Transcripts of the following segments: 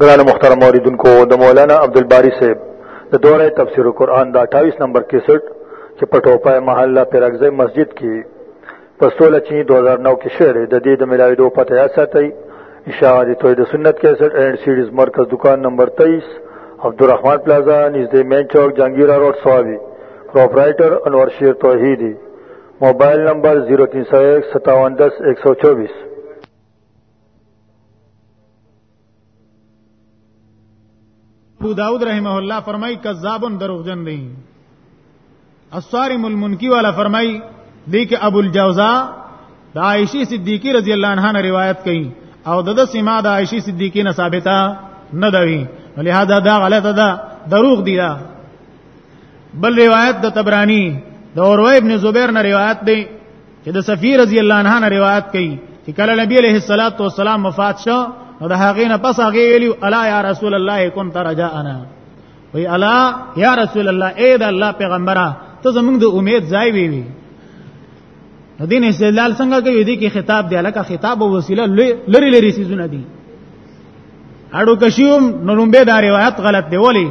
ګران محترم اوریدونکو د مولانا عبدالباری صاحب د دوره تفسیر قرآن دا 28 نمبر 61 چې پټوپای محله پیرګزی مسجد کې په 16 چی 2009 کې شعر د دې د ملاوي دوه پته یا ساتي اشاعه توحید سنت 61 اینڈ سیریز مرکز دکان نمبر 23 عبدالرحمن پلازا نزد مین چوک جنگیرہ روڈ سوابی پروپرائٹر انور شیر توحیدی موبایل نمبر 03015710124《ابو داود رحمه الله فرمای کذابن دروغجن دی الصارم المنکی والا فرمای دی کې ابو الجوزا د عائشه صدیقی رضی الله عنها نه روایت کړي او دغه سما د عائشه صدیقی نه ثابته نه دی لہذا دا غلطه ده دروغ دی دا بل روایت د تبرانی د اوروه ابن زبیر نه روایت دی چې د صفی رضی الله عنها نه روایت کړي چې کله نبی علیہ الصلات والسلام وفات شو نو د هغه نه پس هغه ویلی الا یا رسول الله کن ترجا انا وی الا یا رسول الله اے د الله پیغمبره ته زمونږ د امید ځای وی وی نو دین استدلال څنګه کوي دي کې خطاب دی لکه خطاب او وسیله لری لری سيزونه دي اړو کشیوم نو لومبه دا روایت غلط دی ولی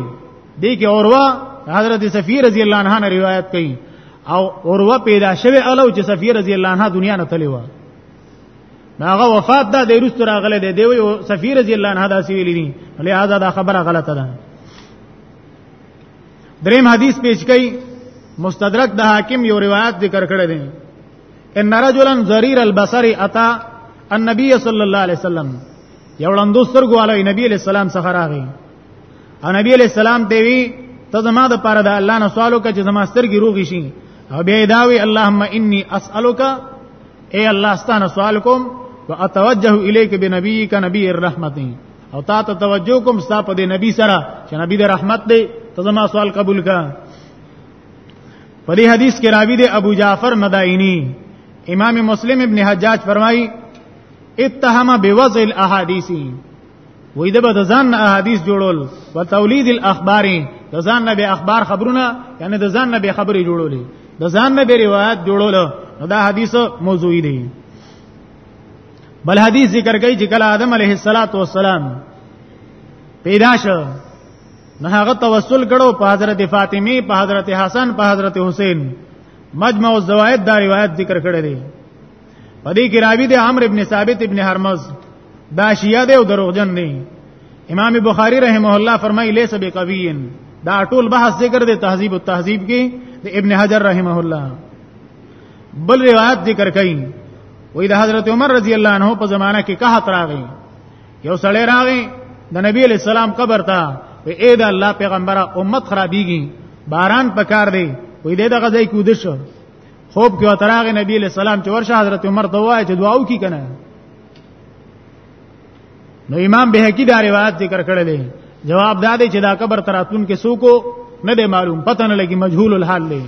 دی کې اوروا حضرت سفیر رضی الله عنها نه روایت کوي او اوروا پیدا شوه الو چې سفیر رضی الله عنها دنیا نه تللی و هغه وفات ده د روس تر غله دی دی سفیر رضی الله عنها دا سی ویلی لہذا دا خبره غلطه ده دریم حدیث پیش کړي مستدرک د حاکم یو روایت ذکر کړی دی ان رجلا ذریر البصر اتا النبي صلی الله علیه وسلم یو وړاندو سترګو علی نبی علیہ السلام څخه راغی او نبی علیہ السلام دی وی ته زما د پاره د الله نه سوالو کې چې زما سترګې روغې شي او بیا داوی اللهم انی اسالک اے الله ستانه سوال کوم واتوجه الیک بنبیک نبی الرحمتین او تا ته توجه کوم ستا په دې نبی سره چې نبی د رحمت دی ته زما سوال قبول کا په دې حدیث کې راوی دی ابو جعفر مدائنی امام مسلم ابن حجاج فرمایي اتهم بوضع الاحاديث وې د بد ځان نه احادیث جوړول او تولید الاخبار د ځان نه به اخبار خبرونه یعنی د ځان نه به خبرې جوړولې د ځان نه به روایت جوړول دا حدیث موضوعي دی بل حدیث ذکر کوي چې کله آدم علیه السلام پیدا شو نه هغه توسل کړو په حضرت فاطمی په حضرت حسن په حضرت حسین مجمع الزوائد دا روایت ذکر کړی دی په دې کې راوی دی عمرو ابن ثابت ابن هرمز دا شیعه دی او دروغجن دی امام بخاری رحمه الله فرمایي لیس بقوین دا ټول بحث ذکر دی تهذیب التهذیب کې د ابن حجر رحمه الله بل روایت ذکر کړي وې د حضرت عمر رضی الله عنه په زمانہ کې که تراغي یو سړی راغی د نبی علی السلام قبر ته وې اې دا الله پیغمبره امت خرابېږي باران پکار دی وې دې دغه ځای کود شو خوب کې وتراغه نبی له سلام چې ورشه حضرت عمر ته وایي چې دعا وکي کنه نو امام بهقي دا روایت ذکر کړل دی جواب دا دی چې دا قبر تراتون کې سوکو نه دی معلوم پته نه لګي مجهول الحال دی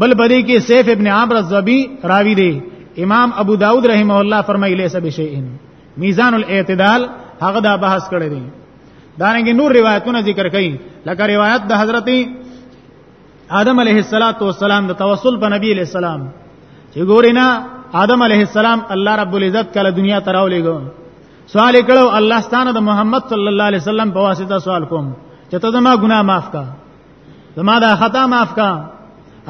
بل بری کې سیف ابن عمرو الزبی راوی دی امام ابو داود رحمه الله فرمایي لیسا بشیئن میزان الاعتدال هغه دا بحث کړی دی دا رنګ نور روایتونه ذکر کړي لکه روایت د حضرت آدم علیه السلام د توسل په نبی علیہ السلام چې ګورینا آدم علیه السلام الله رب العزت کله دنیا ته راولېګو سوال کړو الله ستانه د محمد صلی الله علیه وسلم په واسطه سوال کوم چې ته زما ګناه معاف کړه زما دا خطا معاف کا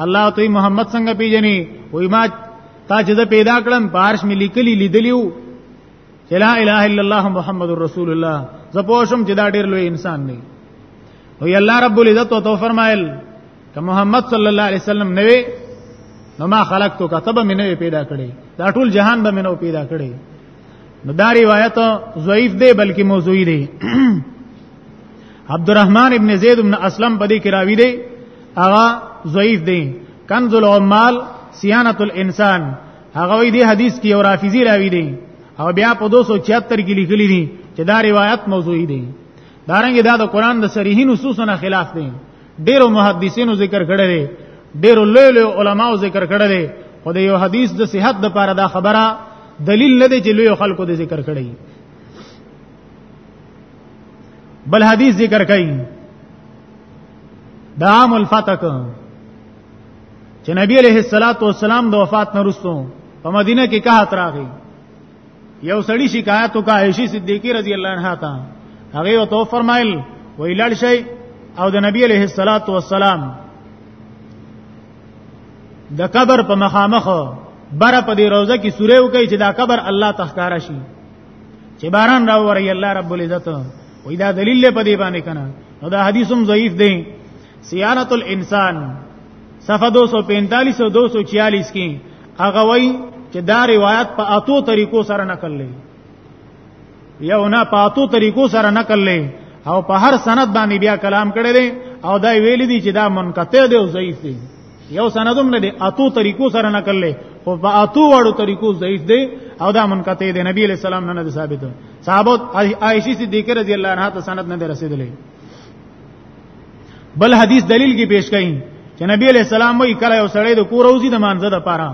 الله ته محمد څنګه پیژني وای ما تا چې زه پیدا کړم بارش مې لیکلی لیدلیو چې لا اله الا الله محمد رسول الله زه پوه شم چې دا ډیر لوی انسان دی وی الله رب العزت تو فرمایل ته محمد صلی الله علیه وسلم نه وی نو ما خلقتو کا تب مې نه پیدا کړي دا ټول جهان به مې نو پیدا کړي نو دا روایت ضعیف دی بلکې موضوعی دی عبدالرحمن ابن زید ابن اسلم په دې کې راوی دی هغه ضعیف دی کنز العمال صيانه الانسان هغه وی دی حدیث کې او رافضی راوی دی او بیا په 276 کې لیکلی دی چې دا روایت موضوعی دی دارنګ دا د قران د صریح نصوصونو خلاف دی ډیرو محدثینو ذکر کړی دی ډیرو لوی لوی علماو ذکر کړی دی خو د یو حدیث د صحت د پاره دا خبره دلیل نه دی چې لوی خلکو د ذکر کړی بل حدیث ذکر کړي د عام الفتق چې نبی علیہ الصلوۃ والسلام د وفات نه وروسته په مدینه کې کا تراغي یو سړی شکایت وکړ عائشہ صدیقہ رضی الله عنها ته هغه او تو فرمایل ویلل شي او د نبی علیہ الصلوۃ والسلام د قبر په مخامخ بر په دې روزه کې سوره وکي چې دا قبر الله تخکارا شي چې باران راوړي الله رب العزت وې دا دلیل په دی باندې کنه نو دا حدیثم ضعیف دی سیانت الانسان صفحه 245 او 246 کې هغه وای چې دا روایت په اتو طریقو سره نقل لې یو نه په اتو طریقو سره نقل لې او په هر سند باندې بیا کلام کړي او دا ویل دي چې دا منقطع دی او ضعیف دی یو سندوم نه دی اتو طریقو سره نقل لې خو په اتو وړو طریقو ضعیف دی او دا منقطع دی نبی علیہ السلام نه ثابت صحابه عائشہ صدیقہ رضی الله عنها ته سند نه رسیدلې بل حدیث دلیل کې پیش کړي چې نبی علیہ السلام وی کله یو سړی د کور اوزی د مانزه د پاره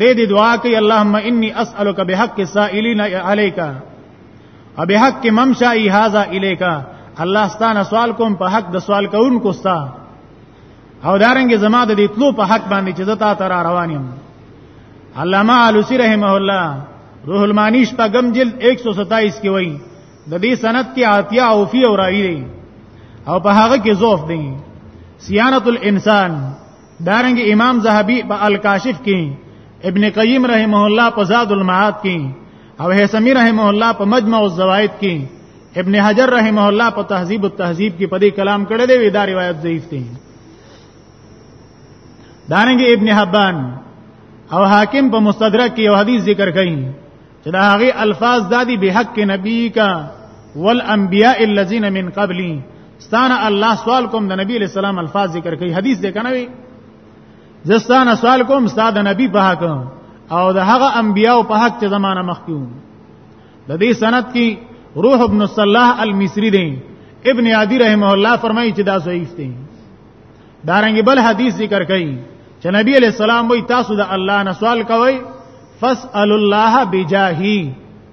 دې دې دعا کوي اللهم انی اسالک بحق السائلین علیک او بحق ممشای هذا الیک الله ستانه سوال کوم په حق د سوال کوونکو ستاسو او دارنګ زما د دې تلو په حق باندې چې زتا تر روان یم علامه علوسی رحمه الله روح المانیش په غم جلد 127 کې وایي د دې سند کې عاتیه او فی او راوی دی او په هغه کې زوف دی سیانت الانسان دارنګ امام زهبی په الکاشف کې ابن قیم رحمه الله په زاد المعاد کې او حسمی رحمه الله په مجمع الزوائد کې ابن حجر رحمه الله په تهذیب التهذیب کې په دې کلام کړی دی دا روایت ضعیف دی دانګ ابن حبان او حاکم په مستدرک کې یو حدیث ذکر کړي چې دا هغه الفاظ دادی به حق نبی کا والانبیاء الذين من قبلی ستانه الله سوال کوم د نبی علیہ السلام الفاظ ذکر کړي حدیث دې کنه وی زستانه سوال کوم استاد نبی په حق او د هغه انبیاء په حق چې زمانہ مخکیو د دې سند کې روح ابن صلاح المصری دی ابن عدی رحمه الله فرمایي چې دا ضعیف دی دارنګ بل حدیث ذکر کړي چې نبی علیہ السلام وی تاسو د الله نه سوال کوئ فاسأل الله بجاهی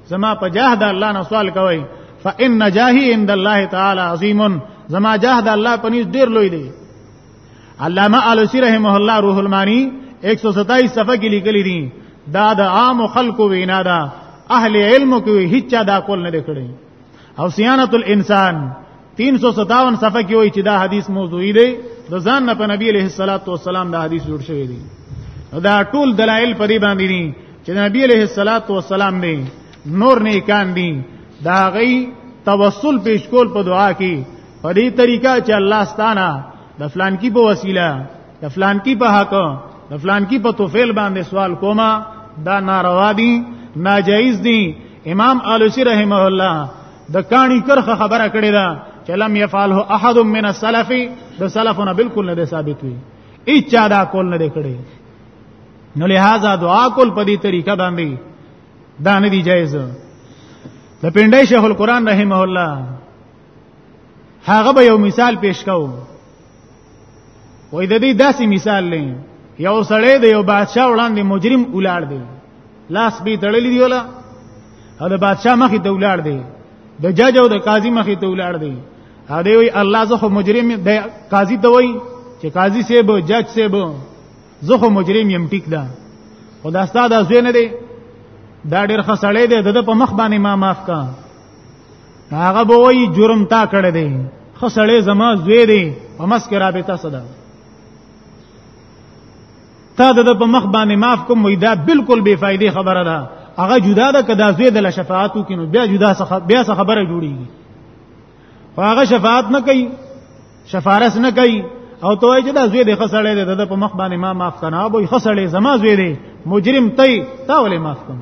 زما په جاه د الله نه سوال کوئ فإن جاهي عند الله تعالی عظیم زما جاه د الله پنيز ډیر لوی دی علامه علسی رحمه الله روح المانی 127 صفحه کې لیکلي دي دا د عام خلکو وینا ده اهل علم کوي هیڅ دا کول نه کړي او صيانه الانسان 357 صفحه کې وایي چې دا حدیث موضوعي دی د ځان نه په نبی عليه الصلاه والسلام دا حدیث جوړ شوی دی دا ټول دلایل په دې باندې دي چې نبی عليه الصلاه والسلام نه نور نه کان دي دا غي توسل پیش کول په دعا کې په دې طریقه چې الله ستانه د فلان کی په وسیله د فلان کی په حق د فلان کی په توفیل باندې سوال کوما دا ناروا دي ناجایز دي امام علوسی رحمه الله د کانی کرخه خبره کړې ده چې لم يفعله احد من السلف د سلفونه بالکل نه ثابت وي اچا دا کول نه کړي نو لہذا دعا کول په دې طریقه باندې دا نه دی جایز د پندای شیخ القران رحمه الله هغه به یو مثال پیش کاو وای د دې داسې مثال لې یو سړی د یو بادشاہ وړاندې مجرم ولاړ دی لاس به تړلې دی ولا او د بادشاہ مخې ته ولاړ دی د جج او د قاضي مخې ته ولاړ دی ا دې وی الله زه خو مجرم دی قاضي ته وای چې قاضي سیب جج سیب زه خو مجرم یم ټیک ده خدا ستاسو ځوی نه دی دا ډېر خسړې دی د په مخ باندې ما معاف کا هغه به وایي جرم تا کړی دی خسړې زما زوی دی په مسکه رابطه صدا تا د په مخ باندې معاف کوم وای دا بالکل بے فائدې خبره ده هغه جدا ده کدا زوی د شفاعتو کینو بیا جدا څخه بیا څخه خبره جوړیږي خو هغه شفاعت نه کوي شفارس نه کوي او ته وای چې دا زوی د خسړې ده د په مخ باندې ما معاف کنه ابو خسړې زما زوی دی مجرم تی تا ولې معاف کوم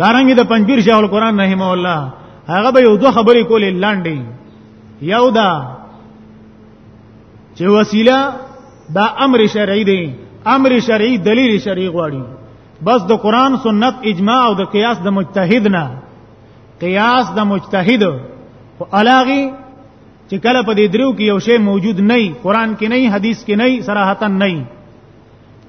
دارنګ د پنځیر شیخ القرآن رحمه الله هغه به یو دوه خبرې کولې لاندې یو دا چې وسیله دا امر شرعي دی امر شرعي دلیل شرعي غواړي بس د قران سنت اجماع او د قیاس د مجتهد نه قیاس د مجتهد او علاغي چې کله په دې درو کې یو شی موجود نه قرآن کې نه حدیث کې نه صراحتا نه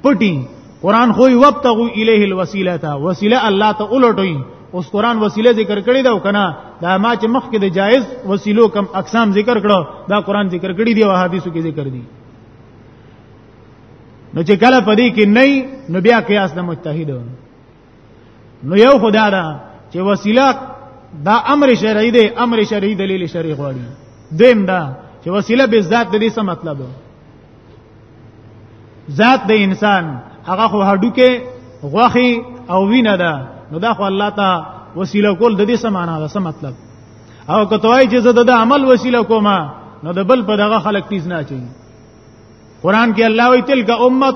پټي قران خو وبتغوا الیه الوسیله وسیله الله ته ولټوي اوس قران وسیله ذکر کړی دا کنه دا ما چې مخکې د جایز وسیلو کم اقسام ذکر کړو دا قران ذکر کړی دی او حدیثو کې ذکر دی نو چې کله پدې کې نه نو بیا قیاس د مجتهد نو یو خدا دا چې وسیله دا امر شرعي دی امر شرعي دلیل شرعي غواړي دیم دا چې وسیله به ذات د دې څه مطلب دی ذات د انسان هغه خو هډوکه غوخي او وینه ده نو دا خو الله ته وسیله کول د دې څه معنا ده څه مطلب او کته وای چې زه د عمل وسیله کومه نو د بل په دغه خلک تیز نه چي قران کې الله وی تلک امه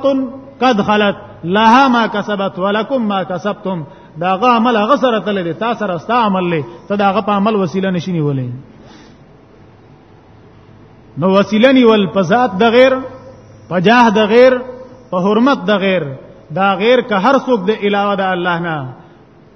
قد خلت لها ما کسبت ولکم ما کسبتم دا غ عمل غ سره تل دي تاسو سره ستا عمل لې ته دا غ په عمل وسیله نشینی ولې نو وسیله نیول په ذات د غیر په جاه د غیر په حرمت د غیر دا غیر که هر څوک د علاوه د الله نه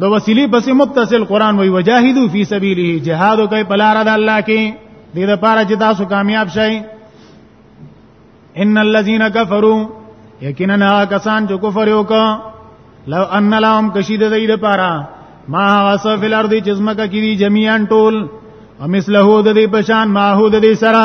د وسیلی پسې متصل قران وی وجاهدوا فی سبیله جهاد کوي په لار د الله کې دې لپاره چې تاسو کامیاب شئ ان الذين كفروا یقینا کسان چې کفر وکړ لو ان لهم کشید دې لپاره ما واسو فی الارض جزمک کی دی جميعا ټول ومثله د دې پشان ماحود دې سره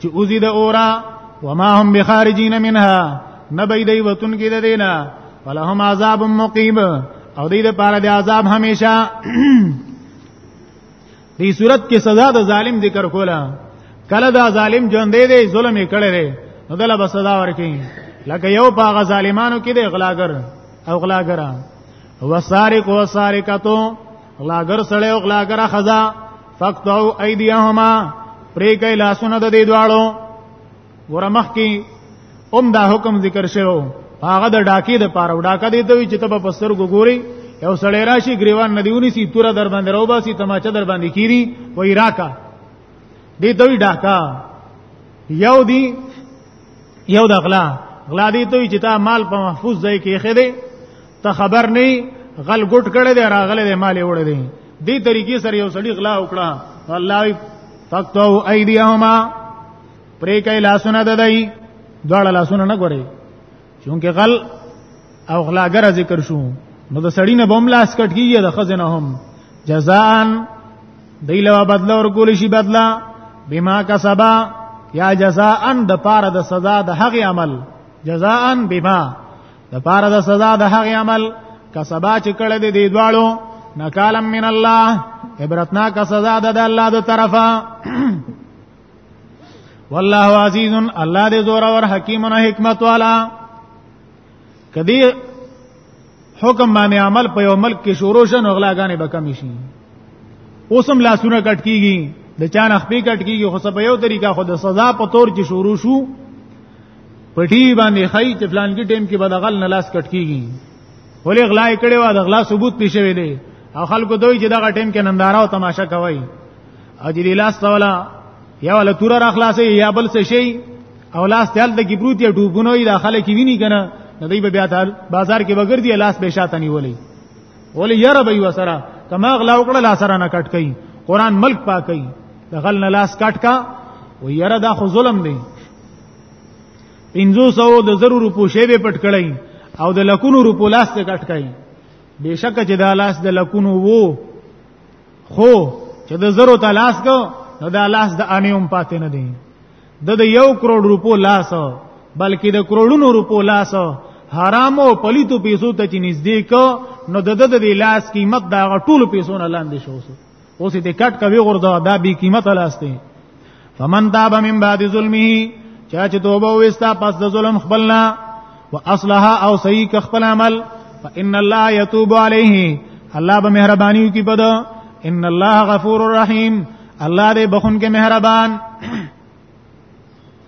چې اوزی د اورا وما هم بخارجین منها نبی دی وتون کې د دینا ولهم عذاب مقیم او دې لپاره د عذاب همیشه دې صورت کې سزا د ظالم ذکر کولا کله دا ظالم ژوند دی ظلم یې کړی دی نو دله به سزا ورکړي لکه یو پاغه ظالمانو کې دی غلاګر او غلاګرا وسارق وسارقتو غلاګر سړی او غلاګرا خزا فقطعوا ايديهما پرې کوي لاسونه د دې دواړو ورمخ کې اوم دا حکم ذکر شوی هغه د ډاکی د پاره ډاکه دی ته چې ته په پستر ګوري یو سړی راشي گریوان ندیونی سی تور در باندې راو باسي تماچا در باندې کیری وای راکا دی دوی ډاکا یو دی یو د غلا غلا دی ته چې تا مال په محفوظ ځای کې خېده ته خبر نه غل ګټ کړه دی راغله دی مال وړ دی دې طریقې سره یو سړی غلا وکړه الله فقطو ایدیهما پرې کای لاسونه ددای دواړه لاسونه نه ګوري چونکه غل او غلاګر ذکر شو نو د سړی نه بم لاس کټ کیږي د خزنه هم جزاءن دیلوا بدل اور کول شي بدلا بما کسبا یا جزاءن د پاره د سزا د هغه عمل جزاءن بما د پاره د سزا د هغه عمل کسبا چې کړه دې دی دواړو نکالم من الله عبرتنا کا سزا د الله د طرفه والله عزیز الله دې زور او حکیم او حکمت والا کدی حکم باندې عمل په یو ملک کې شروع شنو غلاګانې به کم شي اوسم لاسونه کټ کیږي د چا نه خپې کټ کیږي خو سبا یو طریقه خو د سزا په تور چې شروع شو په ټي وي باندې خای چې فلان کې ټیم کې به د غل نه لاس کټ کیږي ولې غلا یې کړې و د غلا ثبوت پې شوی دی او خلکو دوی چې دغه ټیم کې ننداره او تماشا کوي او دې لاس تولا یا ول تور را خلاصې یا بل څه شي او لاس تل د ګبروت یا ډوبونو یې داخله کې ویني کنه نو دوی به بیا تل بازار کې بغیر دی لاس به شاته نیولې ولې یاره به وسره کما غلا وکړه لاس را نه کټ کړي قران ملک پاکي د غل نه لاس کټ کا و یاره دا خو ظلم دی 500 د زرو روپو شی به پټ کړی او د لکونو روپو لاس ته کټ کړی بشک چې دا لاس د لکونو وو خو چې د زرو ته لاس کو نو دا لاس د انیوم پاتې نه دی د د یو کروڑ روپو لاس بلکې د کروڑونو روپو لاس حرام او پلیتو پیسو ته چې نږدې کو نو د د د لاس قیمت دا ټولو پیسو نه لاندې شو اوس دې کټ کوي غردا دا بی قیمت لاسته فمن تاب من بعد ظلمه چا چې توبه وستا پس د ظلم خپلنا واصلها او صحیح ک خپل عمل فان الله يتوب عليه الله به مهرباني کوي په ده ان الله غفور رحیم الله دې بخون کې مهربان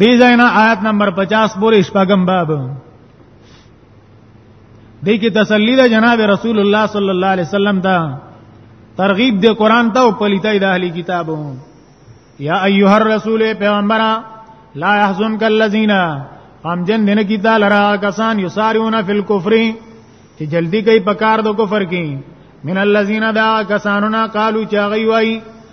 دې ځاینا آیت نمبر 50 پورې شپږم باب دې کې تسلی ده جناب رسول الله صلی الله علیه وسلم دا ترغیب دې قران ته او پلیتای د اهلی کتابو یا ایها الرسول پیغمبر لا يحزنك الذين هم جن دین کی تعالی را کسان یسارون فی الكفر چې جلدی کوي پکار دو کفر کې من الذين دا کسانو نا قالو چاغي وای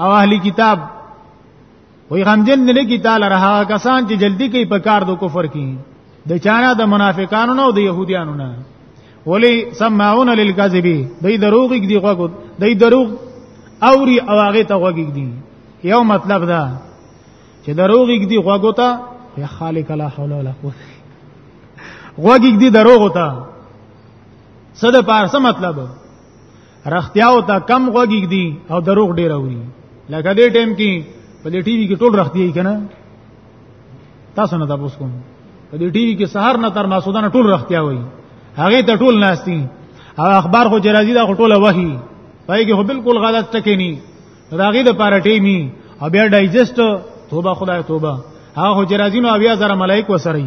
او اهلی کتاب وی غمجن نه لګی تعالی رها کسان چې جلدی کوي په کار د کفر کې د چانا د منافقانو نه او د يهوديانو نه ولی سمعون للكذب دای دروغ دی غوګو دای دروغ اوري او هغه ته غوګی دی یو مطلب دا چې دروغ دی غوګو ته یا خالق لا حول ولا قوه غوګی دی دروغ ته صد پارسه مطلب رختیاو ته کم غوږی دي او دروغ ډیر وي لکه دې ټیم کې په دې ټي وي کې ټول رختي کنه تاسو نه تاسو کوم په دې ټي وي کې سحر نه تر ماسودان ټول رختیا وي هغه ته ټول ناشتي او اخبار خو جرازي دا ټول وਹੀ پای کې خو بالکل غلط ټکی نه راغی د پاره ټیمی او بیا ډایجست توبه خدای توبه هغه جرازینو بیا زره ملائک وسري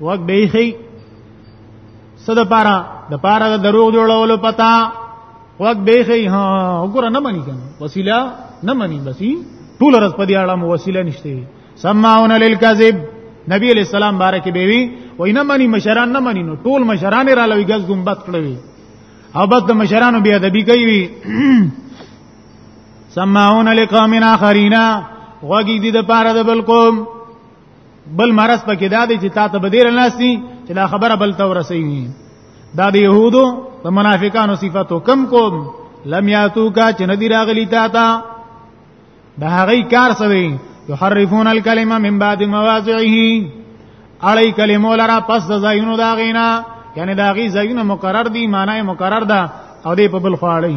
وګ به خي صد پارا د پارا د دروغ جوړولو پتا وګ به خي ها وګوره نه مانی کنه وسیله نه مانی بسی ټول رس په دې اړه مو وسیله نشته سماعون للکذب نبی علیہ السلام بارک بیوی و اینا منی مشران نه منی نو ټول مشران را لوي غز ګمبت کړوي او بس د مشرانو بیا ادبی کوي سماعون لقوم اخرینا وګی دي د پاره د بل قوم بل مرز پکې دا دی چې تا ته بدیر ناسي چې دا خبره بل ته ورسېږي دا د يهودو د منافقانو صفاتو کم کوم لم یاتو کا چې ندی راغلی تا ته دا هغه کار سوي یحرفون الکلمه من بعد مواضعه علی کلمو لرا پس د زینو دا غینا یعنی دا غی زینو مقرر دی معنی مقرر ده او دې په بل خواړی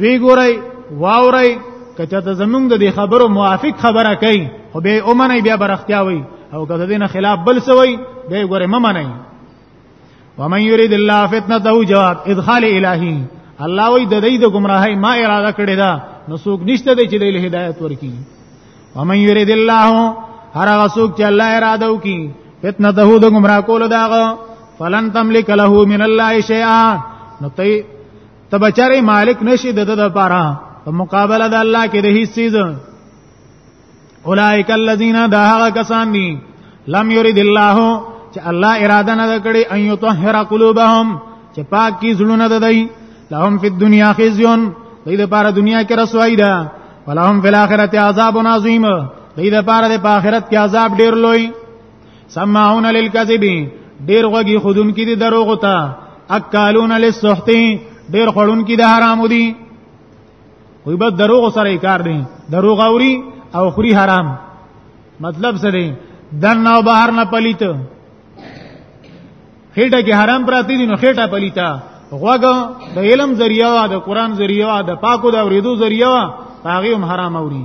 وی ګورئ واورئ کچا ته زمونږ د خبرو موافق خبره کوي خو به اومنه بیا برختیا وي او کله دینه خلاف بل سوی به ګوره ممنه ومن يريد الله فتنته جواب ادخال الهي الله وی د دې د گمراهۍ ما اراده کړې ده نو څوک نشته دی چې د هدایت ورکی ومن يريد الله هر هغه څوک چې الله اراده وکي فتنته د گمراه کول داغه فلن تملک له من الله شيئا نو ته ته بچاره مالک نشي د د پاره په مقابله د الله کې د هیڅ چیز اولائک الذین دا هغه کسان دي لم یرید الله چې الله اراده نه کړی ان یطهر قلوبهم چې پاک کی زړونه د دی لهم فی الدنیا خزیون دې د پاره دنیا کې رسوایی ده ولهم فی الاخرته عذاب عظیم دې د پاره د آخرت کې عذاب ډیر لوی سمعون للكذب ډیر غوږی خودون کې دي دروغ ته اکالون للسحت ډیر خړون کې د حرام دي وي به دروغ سره کار دي دروغ اوري او خوري حرام مطلب څه دی دن او بهر نه پلیت خېټه کې حرام پراتی دي نو خېټه پلیتا غوګ د علم ذریعہ د قران ذریعہ د پاکو د اوریدو ذریعہ هغه هم حرام اوري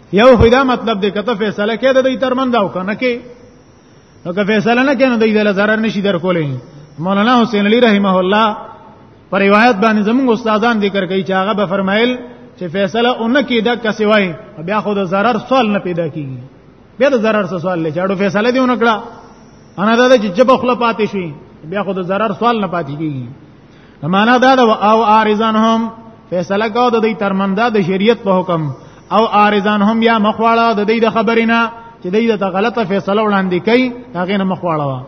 یو خو دا مطلب دی کته فیصله کې د دې ترمنځ او کنه کې نو که فیصله نه کینو دوی دل zarar نشي در کولې مولانا حسین علی رحمه الله پر روایت باندې زموږ استادان ذکر کوي چې هغه به فرمایل چې فیصله اون کې دا کسي وای بیا خو د zarar سوال نه پیدا کیږي بیا د zarar سوال لې چاړو فیصله دی اون کړه انا دا چې جب خپل پاتې شي بیا خو د zarar سوال نه پاتې کیږي معنا دا ده او ارزان هم فیصله کو د دې ترمنده د شریعت په حکم او ارزان هم یا مخواړه د دې د خبرینا چې دې د غلطه فیصله وړاندې کړي هغه نه مخواړه وا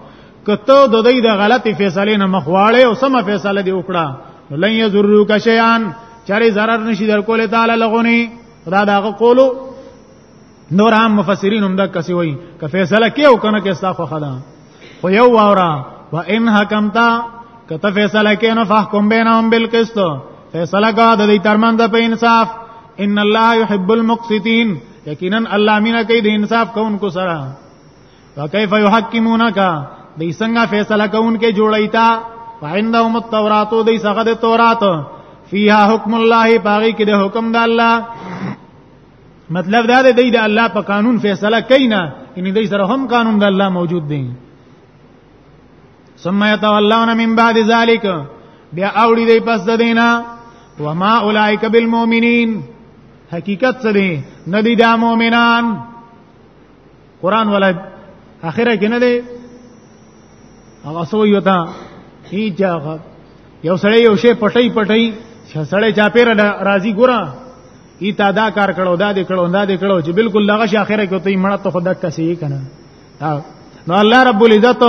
کته د دې د غلطه فیصله نه مخواړه او سم فیصله دی وکړه لن یذروک شیان چره zarar نشي در کوله تعالی لغونی خدا داغه قولو نور هم مفسرین هم دا کسي وای که فیصله کیو کنه کې استغفار خدا خو یو واورا و ان حکمتا کته فیصله کینو فحکم بینهم بالقسط فیصله کا د دې ترمن د په انصاف ان الله يحب المقسطين یقینا الله مینا کوي د انصاف کوونکو سره وکيف يحكمونك دې څنګه فیصله کوونکې جوړی تا وعندهم التوراۃ دې څنګه د تورات فيها حکم الله باغی کې د حکم د الله مطلب دا دی د الله په قانون فیصله کینا ان دې سره هم قانون د الله موجود دی ثم يتولون من بعد ذلك بیا اوړي دی پس د دینا وما اولئک بالمؤمنین حقیقت څه دی ندی دا مؤمنان قران ولا اخره کې نه دی هغه سو یو تا هی جاغه یو سړی یو شی پټي پټي سړی چا پیر راضی ګورا ای تا دا کار کړو دا دې کړو دا دې کړو چې بالکل لغه شي اخره کې ته مړه ته خدا کسي کنه نو الله رب العزت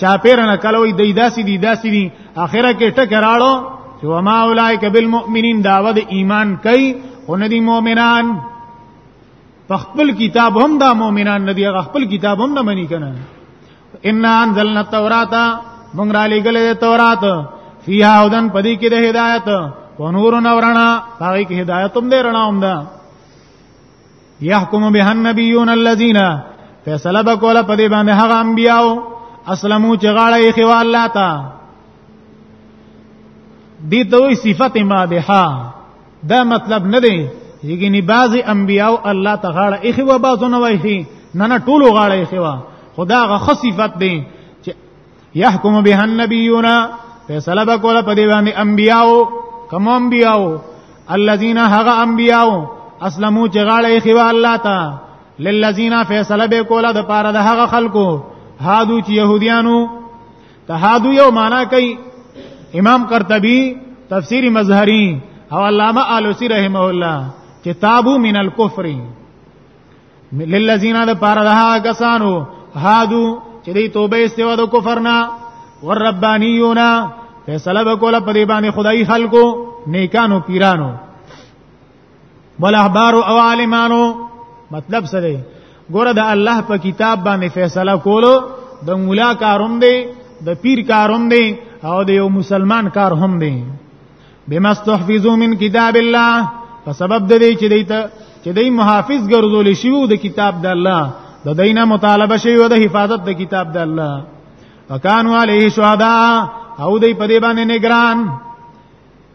چا پیر نه کلوې دی داسې دی داسې دی اخره کې ټک راړو چې وما اولایک بالمؤمنین داود ایمان کوي او ندی مؤمنان په خپل کتاب هم دا مؤمنان ندي هغه خپل کتاب هم نه مني کنه ان انزلنا التوراۃ مونږ را لګلې تورات فیها هدن پدې کې د هدایت و نور نورنا هغه کې هدایت هم دې رڼا هم ده يحكم به النبيون الذين فیصله وکوله پدې باندې هغه انبیاو اسلمو چې غاړه یې خو الله تا دي ته وي صفت مادحه دا مطلب نه دی یګنی بعضی انبیاو الله تعالی اخی و بعضو نه وایخی نه نه ټولو غاړه اخی و خدا غ خصيفت دی چې يحكم به النبيون فیصله وکول په دی باندې انبیاو کوم انبیاو الذين هغه انبیاو اسلمو چې غاړه اخی و الله تا للذین فیصله به کوله د پاره د هغه خلکو هادو چې يهوديانو تهادو یو معنا کوي امام قرطبي تفسیر مظهری او علامه آلوسی رحمه الله کتابو من الكفر للذین د پاره ده کسانو هادو چې دی توبه استوا د کفر نه والربانیون فیصله وکوله په دې باندې خدای خلکو نیکانو پیرانو بل احبار او عالمانو مطلب څه دی ګوره د الله په کتاب باندې فیصله کولو د مولا کاروم دی د پیر کاروم دی او د یو مسلمان کار هم دی بما استحفظوا من کتاب الله په سبب د دې چې دیت چې دای محافظ ګرځول شي وو د کتاب د الله د دینه مطالبه شي وو د حفاظت د کتاب د الله وکانو علیه شهدا او دای په دې باندې نگران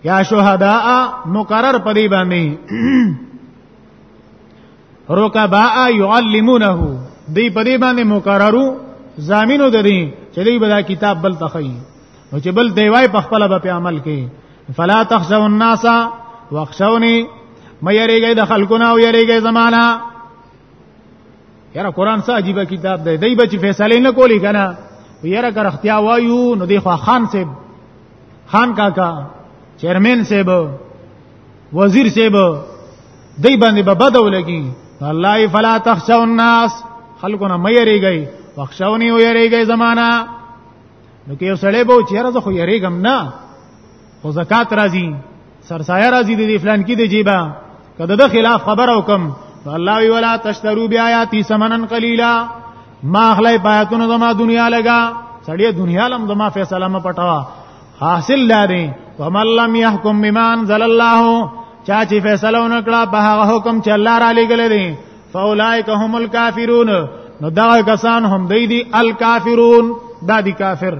یا شهدا مقرر پدی باندې رکبا يعلمونه دی پدی باندې مقررو زامینو دري چې دی بدا کتاب بل تخی او چې بل دی وای په خپل به عمل کې فلا تخشوا الناس واخشوني مې یریږي د خلکونه او یریږي زمانہ یاره قران څه عجیب کتاب دی دی به چې فیصله نه کولی کنه یاره کر اختیا وایو نو دی خو خان صاحب خان کاکا چیرمن صاحب وزیر صاحب دای باندې به بدو لګي الله فلا تخشوا الناس خلقنا مې یریږي واخشوني او یریږي زمانہ نو کې یو سړی به چیرې زه خو یریږم نه خو زکات راځي سرسایه راځي د فلان کې دی جیبا کده د خلاف خبر او کم الله وی ولا تشترو بیااتی سمنن قلیلا ما اخلای پاتونو زما دنیا لگا سړی دنیا لم زما فیصله ما پټوا حاصل لري ومن لم يحكم بما انزل الله چا چې فیصله ونکړه په هغه حکم چې الله را لګل دي فاولائک هم الکافرون نو دا کسان هم دی دي الکافرون دا دي کافر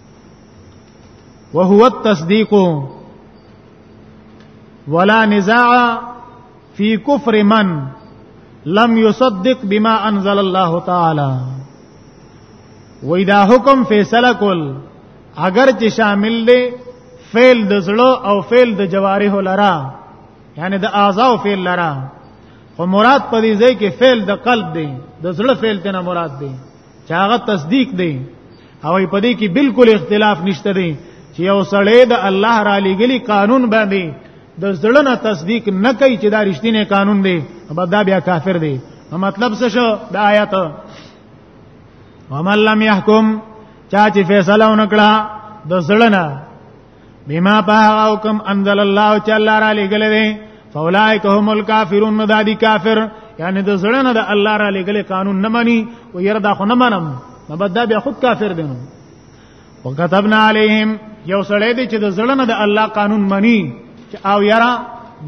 وهو التصديق ولا نزاع في كفر من لم يصدق بما انزل الله تعالى وإذا حكم فیصله کول اگر چې شامل دی فعل د زړه او فعل د جوارح لرا یعنی د اعضاء او فعل لرا خو مراد په دې ځای کې فعل د قلب دی د زړه فعل ته نه مراد دی چې هغه تصدیق دی او په دې کې بالکل اختلاف نشته دی چې یو سړی د الله را لګلی قانون باندې د زړه تصدیق نه کوي چې دا رښتینی قانون دی ابا دا بیا کافر دی مطلب څه شو د آیات ومن لم يحكم چا چې فیصله ونکړه د زړه نه بما باغ حکم انزل الله چې الله را لګل دي فاولائک هم الکافرون نو دادی کافر یعنی د زړه نه د الله را لګل قانون نه مانی او ير دا خو نه منم نو بد بیا خود کافر دي نو وكتبنا عليهم یو سړی دی چې د زړه نه د الله قانون مانی او یرا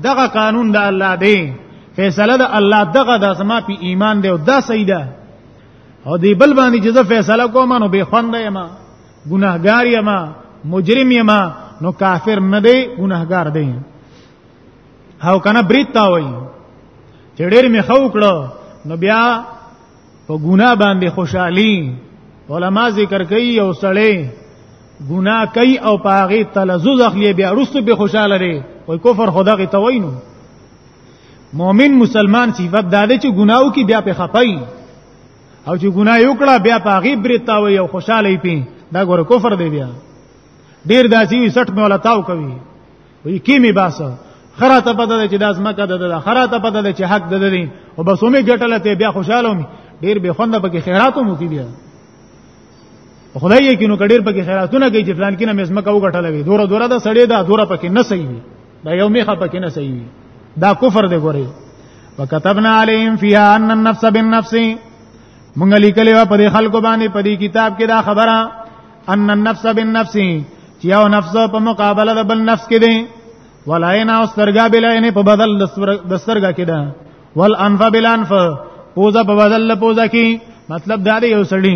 دغه قانون د الله دی فیصله د الله دغه د سما په ایمان دی او دا سیده او دی بل باندې چې زه فیصله کوم نو به خوند یم ګناهګار یما مجرم یما نو کافر نه دی ګناهګار دی هاو کنه بریتا وای چې ډېر می خو کړو نو بیا په ګناه باندې خوشحالي علما ذکر کوي او سړی ګناه کوي او پاغي تلذذ اخلي بیا رسو به خوشاله لري وای کفر خدا غي توینو مؤمن مسلمان صفت دا دی چې ګناو کې بیا په خپای او چې ګناه یو کړه بیا په هغه برتا وي او خوشاله پی دا ګور کفر دی بیا ډیر داسي وي سټ مولا تاو کوي وی کیمی باسه خره ته پته ده چې داس مکه ده ده خره ته پته ده چې حق ده ده او بس اومه ګټل ته بیا خوشاله ومي ډیر به خوند پکې خیراتو مو کی بیا خدای یې کینو کډیر پکې خیراتونه کوي چې پلان کې نه مې مکه وګټل وي دوره دوره دا سړی دا دوره پکې نه صحیح وي دا یو میخه پکې نه صحیح وي دا کفر دی ګوري وکتبنا علیهم فیها ان النفس بالنفس مونږ لیکلی و په خلکو باندې په دې کتاب کې دا خبره ان النفس بالنفس چې یو نفس په مقابله د بل نفس کې دی ولعین او سترګا بلعین په بدل د سترګا کې ده والانف بالانف پوزه په بدل پوزه کې مطلب دا دی یو سړی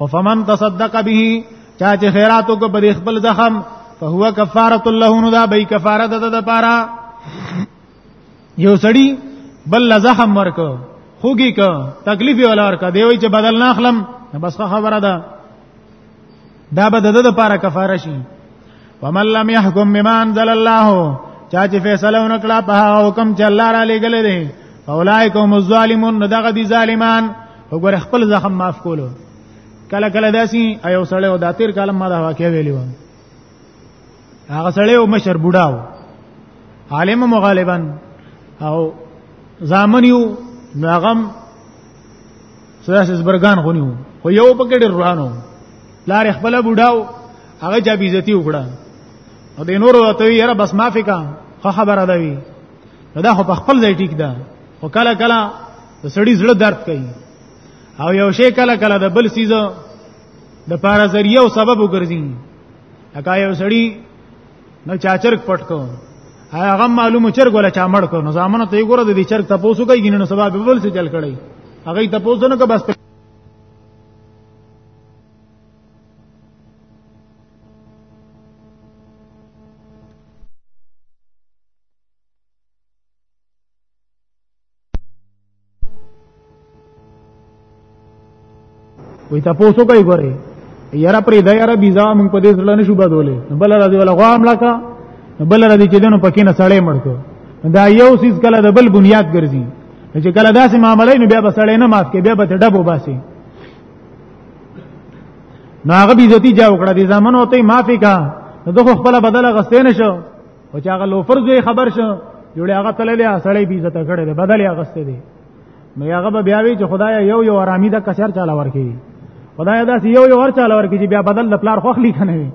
او فمن تصدق به چا چې خیرات وکړ په خپل زخم فهو کفاره له نو دا به کفاره ده د پاره یو سړی بل زخم ورک خوږی ک تکلیف ولا ورک دی وی چې بدل نه اخلم بس خبره ده دا به د د لپاره کفاره شي ومن لم يحكم بما انزل الله چا چې فیصله ونکړه په حکم چې الله را لګل دي اولایک هم الظالمون دغه دي ظالمان وګوره خپل زخم معاف کولو کله کله داسي ایو سړی او داتیر کلم ما دا واقع ویلی و هغه سړی او مشر بوډاو عالم مغالبا او زامن یو نو هغه سره سبرګان غونی وو خو یو پکې ډېر روانو لار خپل بډاو هغه چا بیزتی وکړه او د نورو ته یې بس معافي کا خو خبره ده وی دا خو په خپل ځای ټیک ده خو کله کله د سړی زړه درد کوي او یو شی کله کله د بل سیزه د پارا ذریعہ او سبب وګرځي اکا یو سړی نو چا چرګ پټ کو هغه معلومه چرګ ولا چا مړ کو نو زامن ته ګوره د دې چرګ تاسو کوي ګینه نو سبب به بل څه چل کړي هغه تاسو نه کو بس وي تاسو کوي ګوري یاره پرې دا یاره بيزا مونږ په دې سره نه شو بدولې بل راځي ولا غوام لکه بل راځي چې دنو پکې نه سړې مړکو دا یو سیس کله د بل بنیاد ګرځي چې کله داسې معاملې نو بیا بسړې نه معاف کې بیا به ډبو باسي نو هغه بيزتي جا وکړه دي ځمن وته معافي کا دغه خپل بدل غستې نشو او چې هغه لوفر زوی خبر شو جوړه هغه تللې سړی بي عزت کړي دی بدلې هغه ستې دی نو هغه به بیا وی چې خدای یو یو آرامي د کشر چاله ورکی خدای دا یو یو ور چاله ورکی چې بیا بدل د پلار خوخلی کنه وی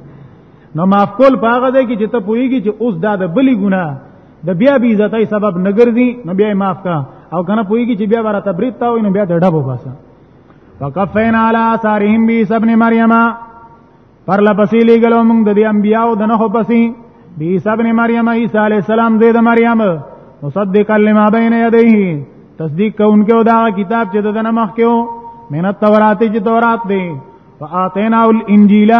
نو معاف کول پاغه دی چې ته پوېږي چې اوس دا د بلی ګنا د بیا بي عزتای سبب نګرځي نو بیا معاف کا او کنه پوېږي چې بیا ورته برید تا وینو بیا د ډبو باسه وقفینا علی اثارهم بی ابن مریم پر لپسې لګلو موږ د دې انبیاو د نه پسې د عیسی ابن مریم عیسی علی السلام د د مریم مصدق لما بین یدیه تصدیق کوونکو دا کتاب چې د نه مخ کې وو من التورات چې تورات دی فاتینا الانجیل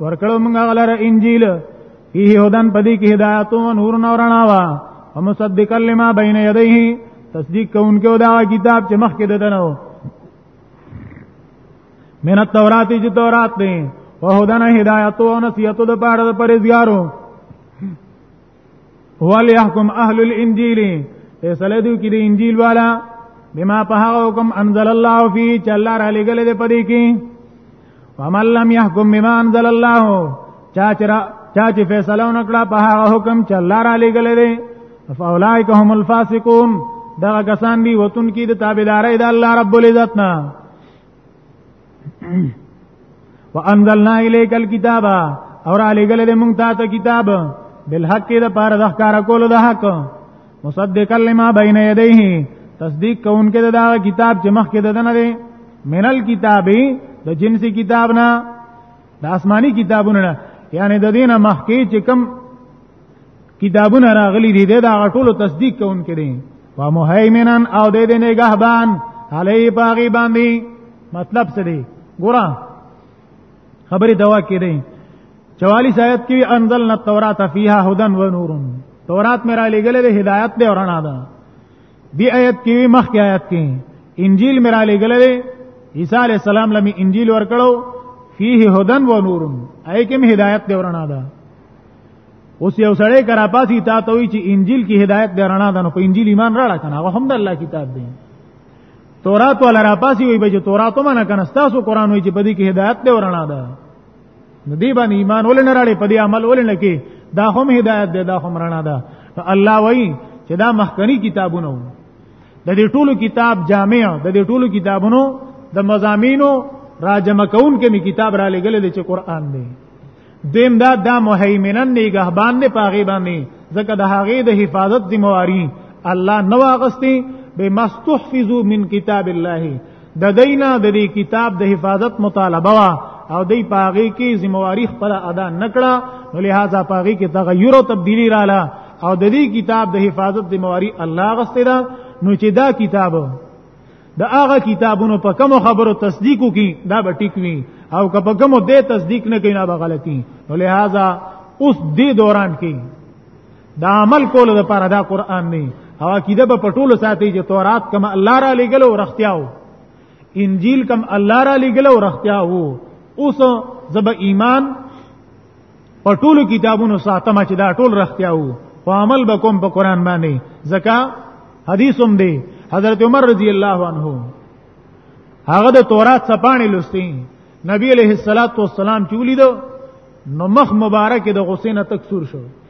ورکړو موږ غلر انجیل فيه هدن پدې کې هدایت او نور نور رڼا وا ومصدق لما بین یدیه تصدیق کوونکو دا کتاب چې مخ کې ددنو من التورات چې تورات دی او هدن هدایت او نصیحت د پاره د پرېزګارو وليحكم اهل الانجيل فیصله دی کې د انجیل والا بما په هغه حکم انزل الله فی چې الله را لګل دې پدې کې ومن لم يحكم بما انزل الله چا چې چا چې فیصله ونکړه په هغه حکم چې الله را لېګل دی فاولائک هم الفاسقون دا کسان دی وتون کې د تابعداري د الله رب العزت نه وانزلنا الیک الكتاب اور علی گله مونږ ته کتاب بالحق د پاره د ښکارا کول د حق مصدقا لما بین یدیه تصدیق کوونکې د دا کتاب چې مخکې د دنه دی منل کتابي د جنسي کتاب نه د آسماني کتابونو نه یعنی د دینه مخکې چې کم کتابونه راغلي دي دا غټولو تصدیق کوونکې دي و مهیمنن او د دې نگهبان علی باغی باندې مطلب څه دی ګورم خبرې دوا کړي 44 آیت کې انزلنا التوراۃ فیها هدى و نور تورات مې را لېګلې د هدایت دی ورنا ده دی آیت کې مخ کې آیت کې انجیل مې را لېګلې عیسی علی السلام لمې انجیل ورکړو فيه هدى و نور اې کې مې هدایت دی ورنا ده اوس یو سړی کرا پاسی تا ته وی چې انجیل کې هدایت دی رڼا ده نو په انجیل ایمان راړه کنه هغه هم د الله کتاب دی تورات ولا را پاسی وی به چې تورات ما نه کنه تاسو قران وی چې په دې کې هدایت دی رڼا ده نو دی باندې ایمان ولې نه راړي په دې عمل ولې نه کې دا هم هدایت ده دا هم رڼا ده الله وایي چې دا مخکنی کتابونه وو د دې ټولو کتاب جامع د دې ټولو کتابونو د مزامینو راجمع کون کې می کتاب را لګل دي چې قران دی دیم دا دا مهیمنن نگهبان دی پاغي باندې ځکه د هغه د حفاظت ذمہ واری الله نو اغستی بما استحفظوا من کتاب الله د دینا د دې کتاب د حفاظت مطالبه وا او دی پاغي کې ذمہواری خپل ادا نکړه نو لہذا پاغي کې تغیر او تبدیلی رااله او د دې کتاب د حفاظت ذمہواری الله غسته ده نو چې دا کتاب د هغه کتابونو په کوم خبرو تصدیق وکي دا به ټیک وي او که په کوم دې تصدیق نه کینا به غلطي نو لہذا اوس دې دوران کې دا عمل کولو لپاره دا قران نه او عقیده په پټولو ساتي چې تورات کم الله را لګلو رختیاو انجیل کم الله را لګلو رختیاو اوس زب ایمان په ټولو کتابونو ساتم چې دا ټول رختیاو او عمل بکوم په قران باندې زکا حدیث هم دی حضرت عمر رضی الله عنه هغه د تورات سپانې لوستي نبی علیہ الصلوۃ والسلام چولی دو نو مخ مبارک د غسینه تکثور شو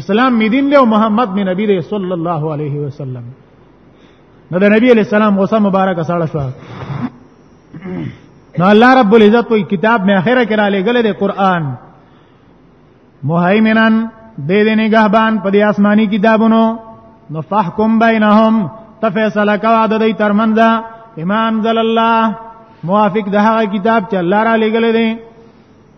اسلام می دین دی او محمد می نبی دی صلی الله علیه وسلم نو د نبی علیہ السلام غوسه مبارک ساړه شو نو الله رب العزت کوئی کتاب میں اخره کرا لے گلے دے قرآن مهیمنن دے دے نگہبان پدی آسمانی کتابونو نو فحکم بینهم تفیصله کوا د دې ترمنځ امام ذل الله موافق د هغه کتاب چې الله را لګل دي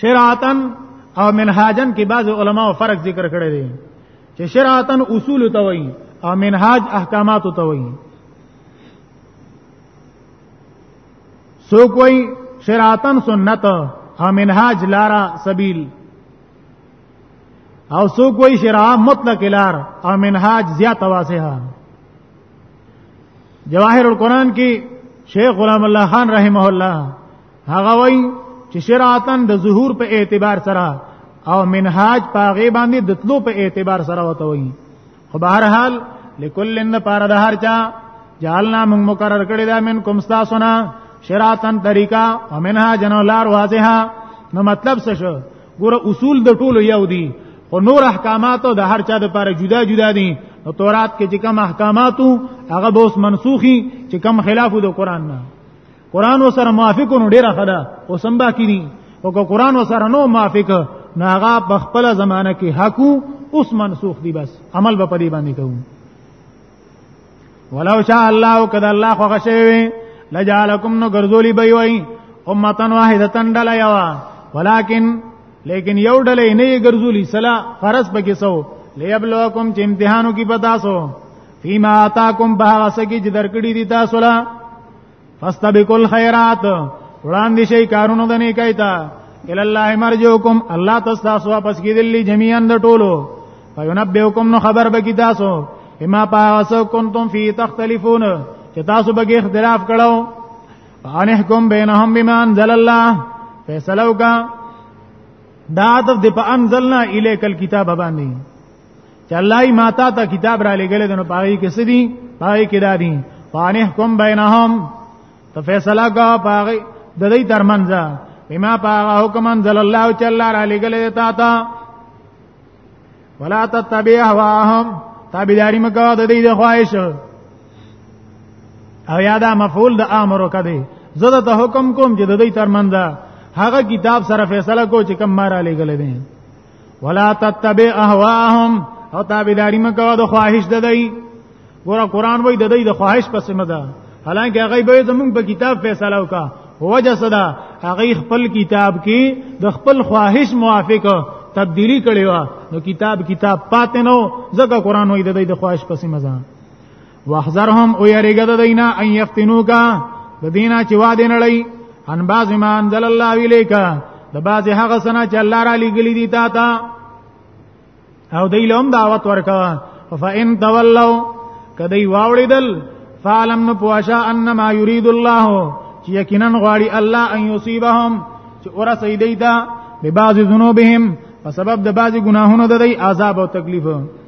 شرعتن او منهاجن کې بعض علما فرق ذکر کړی دی چې شرعتن اصول ته وایي او منهاج احکامات ته وایي سو کوئی شرعتن سنت او منهاج لارا سبیل او سو کوئی شرع مطلق لار او منهاج زیات واسه جواهر القرآن کی شیخ غلام الله خان رحمه الله هغه وای چې شرعتن د ظهور په اعتبار سره او منهاج پاغه باندې د تلو په اعتبار سره وته وای خو به هر حال لکلن پر د هر چا جعلنا من مقرر کړی دا من کوم تاسو نه شرعتن طریقہ او منهاج نو لار واضحه نو مطلب څه شو ګوره اصول د ټولو یو دي خو نور احکامات د هر چا د پاره جدا جدا دي نو تورات کې چې کوم احکاماتو هغه به اوس منسوخي چې کوم خلاف د قران نه قران وسره موافق نو ډیره خدا او سم باقی دي او که قران وسره نو موافق نو هغه په خپل زمانہ کې حق اوس منسوخ دي بس عمل به پدی باندې کوو ولو شاء الله کذا الله خو غشوي لجعلکم نو ګرځولي به وي امتن واحدتن ډل یوا ولکن لیکن یو ډل نه ګرځولي سلا فرض پکې سو ليبلوکم چې امتحانو کې پتا سو فيما آتاکم بها سکی چې درکړي دي تاسو له فاستبقوا الخيرات وړاندې شي کارونو د نیکای ته ال الله مرجوکم الله تاسو واپس کیدلی جميعا د ټولو فینبئکم نو خبر به کی تاسو اما پاسو کنتم فی تختلفون چې تاسو به اختلاف کړو انحکم بینهم بما انزل الله فیصلو کا دا عطف د په انزلنا الیک الكتاب باندې چې الله یې ماتا ته کتاب را لګل دنو پاغي کې سدي پاغي کې دادي پانه کوم بینهم ته فیصله کا پاغي د دې ترمنځ بما پاغه حکم انزل الله چې الله را لګل تا تا ولا تتبع هواهم تابعداري مکو د دې د خواهش او یادا مفعول د امر وکړي زړه ته حکم کوم چې د دې ترمنځ هغه کتاب سره فیصله کو چې کم مارا لګل دي ولا تتبع اهواهم او تابعداري مکو د خواهش د دی ګور قران وای د دی د خواهش پس مده حالانکه هغه به زمونږ په کتاب فیصله وکا وجه صدا هغه خپل کتاب کې د خپل خواهش موافق تبدیلی کړي وا نو کتاب کتاب پاتې نو ځکه قران وای د دی د خواهش پس مده واحذرهم او یریګه د دینا ان یفتنوکا د دینا چې وا دین لړی ان باز ما انزل الله الیکا د باز هغه سنا چې الله را لګلی دی تا تا او دیلوم دعوت ورکا فإن تولوا کدی واوړیدل فعلم نو پواشا انما یرید الله چې یقینا غواړي الله ان یصيبهم چې اور سیدی دا به بعض ذنوبهم په سبب د بعض ګناهونو د دی عذاب او تکلیف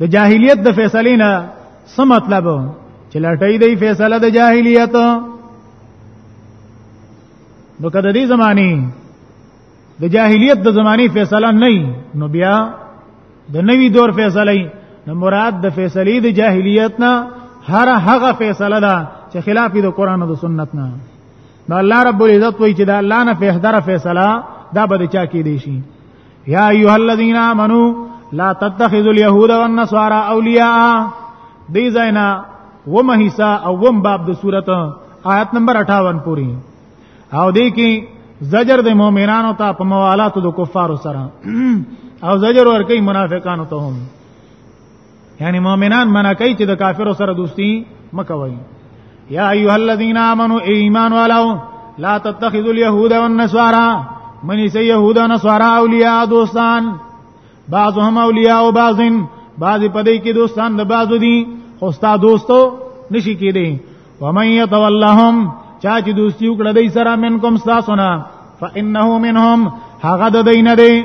د جاهلیت د فیصلې نه څه مطلب چې لټۍ دی فیصله د جاهلیت نو کده دې زماني د جاهلیت د زماني فیصله نه نو بیا د نوی دور فیصله نو مراد د فیصلې د جاهلیت نه هر هغه فیصله ده چې خلاف د قران او د سنت نه نو الله رب العزت وایي چې دا الله نه فهدره فیصله دا به چا کې دی شي یا ایها الذین آمنو لا تتخذوا اليهود والنصارى اولیاء دې زینا ومه حصہ او وم باب د صورت آیت نمبر 58 پوری او دې کې زجر د مؤمنانو ته په موالاتو د کفارو سره او زجر ورکې منافقانو ته هم یعنی مؤمنان منع کوي چې د کافرو سره دوستی مکوئ یا ایها الذین آمنو ایمان والو لا تتخذوا اليهود والنصارى منی سی یهود او نصارا اولیاء دوستان بعضهم اولیاء او بعضن بعض پدې کې دوستان د بعضو دي خو ستا دوستو نشي کېدی ومن يتولهم چا چې دوستی وکړه دای سره منکم تاسو نه فانه منهم هغه د دین دی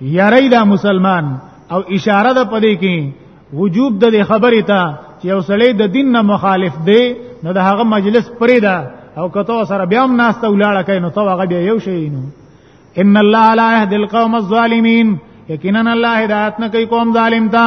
یری دا مسلمان او اشاره ده پدې کې وجوب د خبرې ته چې یو سړی د دین نه مخالف دی نو د هغه مجلس پرې ده او کته سره بیا هم ناس ته ولاړه کین نو تو هغه بیا یو شی نو ان الله لا يهدي القوم الظالمين یقینا الله هدایت نه کوي قوم ظالم ته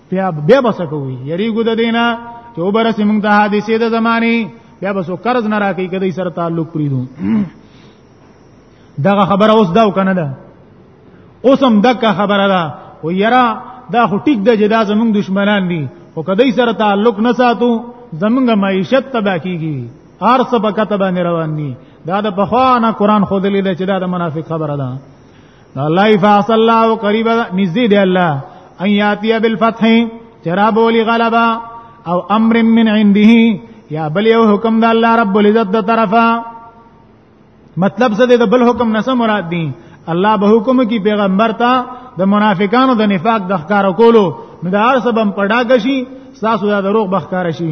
بیا بیا بس کوي یری ګو د دینا چې وبرسې موږ ته حادثه د زمانه بیا بس قرض نه راکې کدی سره تعلق پریدو دغه خبره اوس دا وکنه ده اوس هم دغه خبره ده و یرا دا خو ټیک ده چې دا زمونږ دشمنان دي او کدی سره تعلق نه ساتو زمونږ معیشت تبا کیږي هر څه په کتبه روان دي دا د پخوانه قران خو دلیل چې دا د منافق خبره ده الله فاصل الله قریب نزدې دی الله ان یاتی بالفتح چرابولی غلبا او امر من عنده یا بل یو حکم د الله رب العزت د طرفه مطلب څه دی د بل حکم نه مراد دی الله به حکم کی پیغمبر ته د منافقانو د نفاق د ښکارا کولو نو د هر سبب پډاګشي ساسو دا دروغ بخکار شي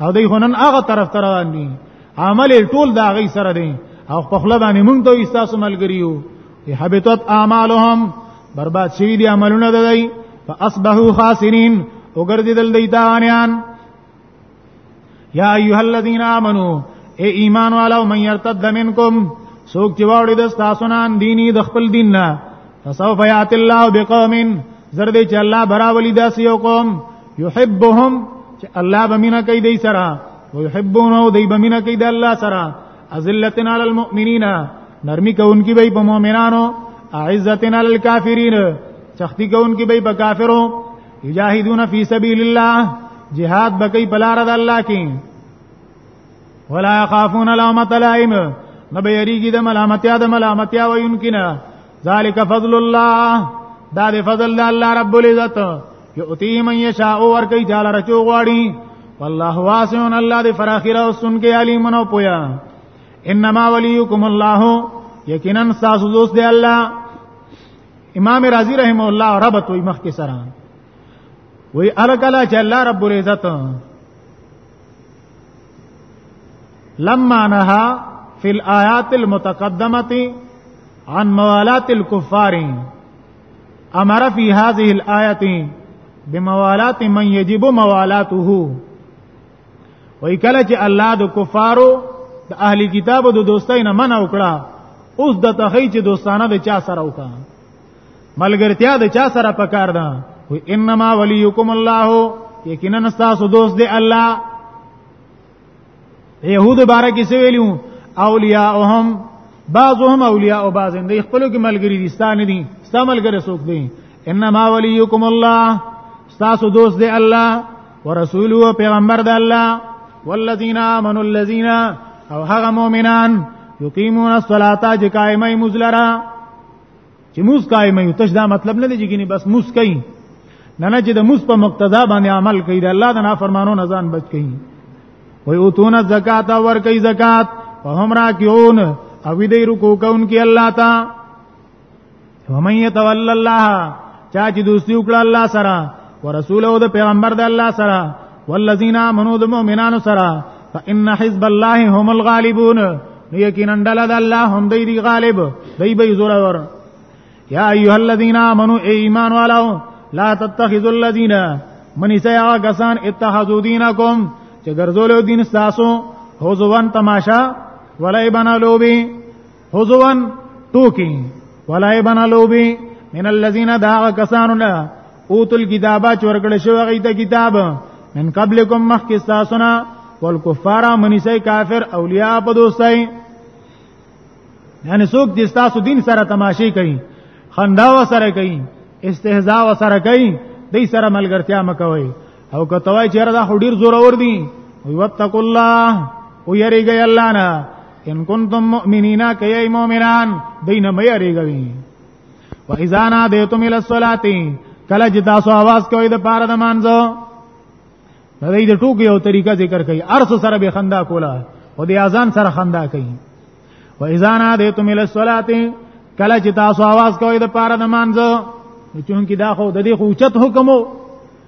او دوی هنن هغه طرف ته روان دي عمل ټول دا غي سره دي او په خپل باندې مونږ ته ایستاسو ملګریو حبطت اعمالهم برباد شوی دي عملونه دای فاصبحوا خاسرین وګرځیدل دی دانیان یا ایها الذین آمنو اے ایمان والو من یرتد منکم سوک چې واړی د تاسو نن دینی د خپل دین نه فسوف یات الله بقوم زردی چې الله براولی داس یو قوم يحبهم چې الله بمینا کوي دی سره او يحبونه دی بمینا کوي د الله سره ازلتنا علی المؤمنین نرمی کوونکی به په مؤمنانو اعزتنا علی الکافرین سختی کوونکی به په کافرو یجاهدون فی سبیل الله جهاد بکی بلار د الله کې ولا يخافون لومۃ لائم نبی یریږي د ملامتیا د ملامتیا وینکنا ذالک فضل الله دا د فضل الله رب العزت یؤتی من یشاء ور کوي جاله رچو غواړي والله واسع الله دې فراخي را سن کې علي منو پویا انما وليكم الله یقینا ساسو دوست دی الله امام رازی رحم الله ربط وي مخ کې سره وی الکلا چې الله رب العزت لما نهى في الآيات المتقدمة عن موالاة الكفار أمر في هذه الآية بموالاة من يجب موالاته وای کله چې الله د کفارو د اهلی کتابو د دوستۍ نه منع وکړه اوس د تخی چې دوستانه د چا سره وکړه ملګرتیا د چا سره پکار ده و انما ولیکم الله یقینا تاسو دوست دی الله يهود بارے کې څه ویلو اولیاءهم بعضهم اولیاء بعض دی خپل کې ملګری دي ستانه دي استعمال کرے سوک دي انما ولیکم الله تاسو دوست دی الله ورسول او پیغمبر د الله والذین آمنوا الذین او هغه مؤمنان یقیمون الصلاة چې قائمای مزلرا چې موس قائم یو تش دا مطلب نه دی چې ګینه بس موس کوي نه نه چې د موس په مقتضا باندې عمل کوي د الله د نافرمانو نه ځان بچ کوي وي او تون زکات ور کوي زکات په هم راکیون او دې رکو کون کې الله تا ومن يتول الله چا چې دوستي وکړه الله سره ورسول او د پیغمبر د الله سره والذین آمنوا د مؤمنانو سره فإن حزب الله هم الغالبون یقینا دل د الله هم دی دی غالب دی به زور ور یا ایها الذین آمنوا ایمان والو لا تتخذوا الذین من سیا کسان اتخذوا دینکم چې ګرځول دین تاسو هوزوان تماشا ولای بنا لوبي حضوان ټوکی ولای بنا لوبي من الذين دا کسانو نه اوتل کتابه چورکړ شو غي ته کتاب من قبلکم مخک استاسنا والکفار من سي کافر اولیاء په دوستای یعنی څوک چې تاسو دین سره تماشې کوي خندا و سره کوي استهزاء و سره کوي دې سره ملګرتیا مکوئ او کته وای چې را دا ډیر زور اور دي وي وتق الله او یریږي الله نه ان کنتم مؤمنین کای مؤمنان دین مې یریږي و اذا نادیتم الى الصلاه کله چې تاسو आवाज کوئ د پاره د مانځو د دې ټوکی او طریقه ذکر کړي ارس سره به خندا کولا او د اذان سره خندا کوي و اذا نادیتم الى الصلاه کله چې تاسو आवाज کوئ د پاره د مانځو چونکی دا خو د دې خو چت حکمو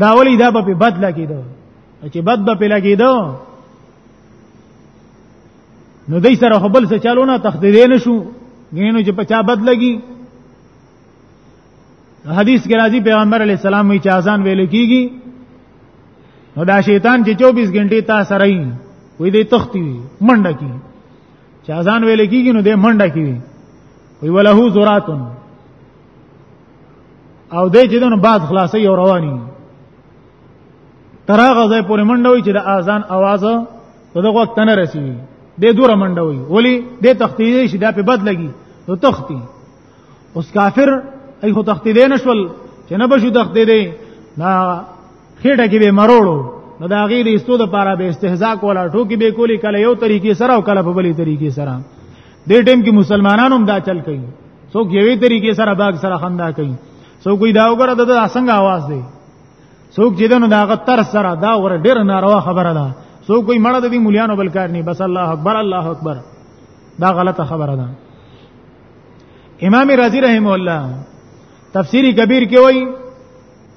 دا ولی دا په بد لګیدو چې بد به په لګیدو نو دای سره خپل څه چالو نه تخدید نه شو غینو چې پچا بد لګي حدیث کې راځي پیغمبر علی السلام وی چې اذان ویل کیږي نو دا شیطان چې 24 غنټې تا سره وي وې دې تختی وي منډه کی چې اذان ویل کیږي نو دې منډه کی وي وی ولهو زراتن او دې چې دنو بعد خلاصې یو رواني تراغه ځای پورې منډه وي چې د اذان आवाज په دغه وخت نه رسی دې دوره منډه وي ولی دې تختیدې شي دا په بد لګي نو تختی اوس کافر ای خو تختیدې نشول چې نه بشو تختیدې نا خېټه کې به مروړو نو دا غیر ایستو د پاره به استهزاء کولا ټوکی به کولی کله یو طریقې سره او کله په بلی طریقې سره دې ټیم کې مسلمانانو هم دا چل کوي څوک یوې طریقې سره باغ سره خندا کوي څوک کوئی دا وګره د څنګه आवाज دی څوک چې دنو دا غتر سره دا ور ډیر ناروا خبره ده څوک کوئی مړه د دې مليانو بل کار نه بس الله اکبر الله اکبر دا غلطه خبره ده امام رازی رحم الله تفسیری کبیر کې وایي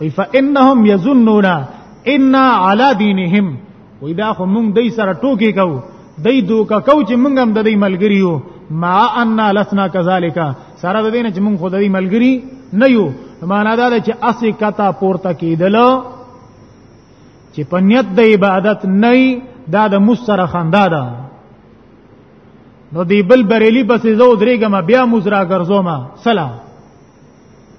وی فانهم یظنون ان علی دینهم وی دا خو مونږ دای سره ټوکی کو دای دوکا کو چې مونږ هم د دې ملګری یو ما ان لسنا کذالک سره د دې نه چې مونږ خو د دې ملګری نه یو معنا دا ده چې اسی کتا پورته کیدل چې پنیت د عبادت نه دا د مستر خندا ده نو دی بل بریلی بس زو درېګم بیا مزرا ګرځوم سلام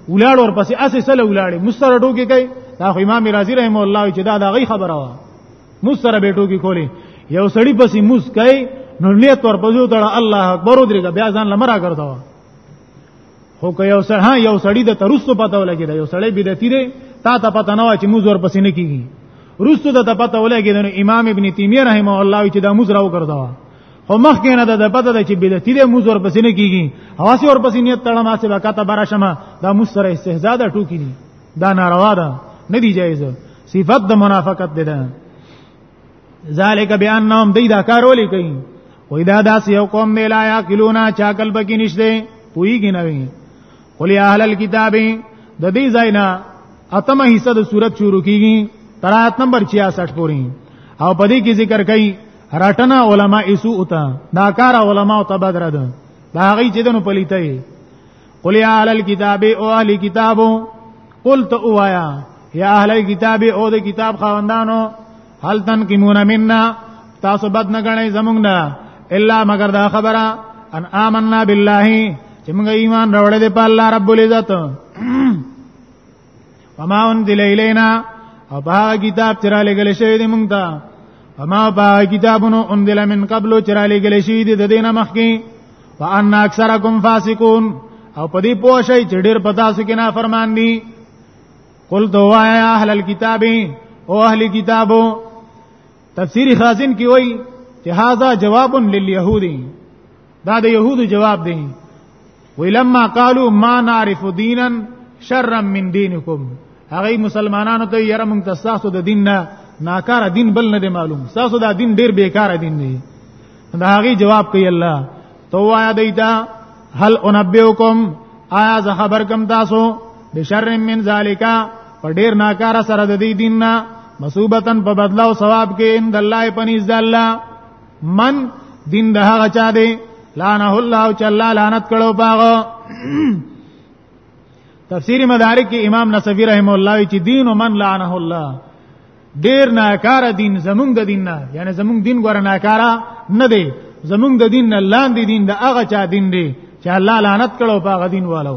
ولاړ ورپسې اسې سره ولاړ مستر ټوکی کوي دا خو امام رازی رحم الله چې دا دا غي خبره وا مستر به ټوکی کولی یو سړی پسې موس کوي نو نیت ورپسې وتړ الله اکبر ودرګه بیا ځان لمرا کړتا خو که یو سړی ها یو سړی د ترسو پته ولګی دا یو سړی بدعتي دی تا ته پته نه و چې موز ورپسې نه کیږي روستو د پته ولګی دا امام ابن تیمیه رحم الله چې دا موز راو کړتا او مخکې نه ده د پته ده چې بدعتي دی موږ ورپسې نه کیږي حواسي ورپسې نیت تړم هسې به کاته برا شمه دا موږ سره استهزاء ده ټوکی دي دا ناروا ده نه دی جایز صفت د منافقت ده ذالک بیانهم دی دا کار ولي کوي وای دا داس یو قوم دی لا یاکلونا چا کل بکی نشته پویږي نه وي قل یا اهل الكتاب د دې زینا اتمه حصہ د صورت شروع کیږي ترات نمبر 66 پورې او پدې کې ذکر کړي راټنا علما ایسو اتا دا کار علما او تبدر ده دا غي چې دنو پلیتای قل یا اهل الكتاب او اهل کتابو قل تو وایا یا اهل الكتاب او د کتاب خواندانو هل تن کیمون منا تاسو بد نه غنئ زمونږ نه الا مگر دا خبره ان آمنا بالله چې موږ ایمان راوړل په الله رب العزت وما انزل الینا او با کتاب چې را لګل شوی دی مونږ ته وما با کتابونو انزل من قبل چې را لګل شوی دی د دینه مخکې وان اکثرکم فاسقون او په دې پوه شئ چې ډېر پتا سو کې نه فرمان دي قل دوایا اهل الكتاب او اهل کتابو تفسیر خازن کی وای چې هاذا جواب لليهودي دا د يهودو جواب دی ولما قالوا ما نعرف دينا شرا من دينكم هغه مسلمانانو ته یره مونږ تاسو د دین نه ناکار دین بل نه دی معلوم تاسو دا دین ډیر بیکار دین دی دا هغه جواب کوي الله تو آیا دیتا هل انبئکم آیا زه خبر کم تاسو بشر من ذالکا په ډیر ناکار سره د دې دین نه مصوبتن په بدلا او ثواب کې ان د الله پنيز د الله من دین د هغه چا دی لعنه الله چې الله لعنت کړو پاغه تفسیر مدارک کې امام نصفی رحم الله چې دین من لعنه الله ډیر ناکاره دین زمونږ د دین نه یعنی زمونږ دین ګور ناکاره نه دی زمونږ د دین نه لاندې دین د هغه چا دین دی چې الله لعنت کړو پاغه دین والو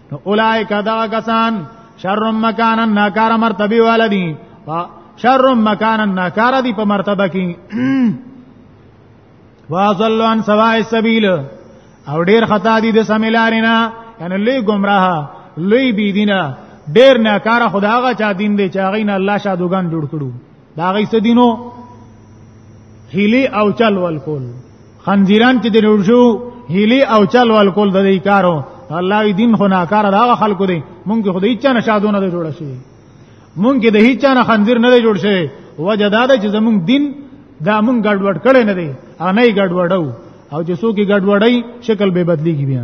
اولائک دا کسان شر مکان ناکار مرتبه والدی شر مکان ناکار دی په مرتبه کې واصلوا عن سواء السبيل او ډیر خطا دي د سمیلارینا یعنی لوی گمراه لوی بی دینه ډیر ناکاره خداغه چا دین دی چې هغه نه الله شادوغان جوړ کړو دا غي سدینو هیلی او چل ول کول خنزیران چې دروړ شو هیلی او چل ول کول د دې کارو الله دین خو ناکاره دا خلکو دی مونږ خو د هیڅ نه شادونه نه جوړ شي مونږ د هیڅ نه خنزیر نه جوړ شي وجه دا ده چې زمونږ دین دا مونږ ګډوډ کړي نه دی ا نه ګډوډو او چې څوک ګډوډي شکل به بدلیږي بیا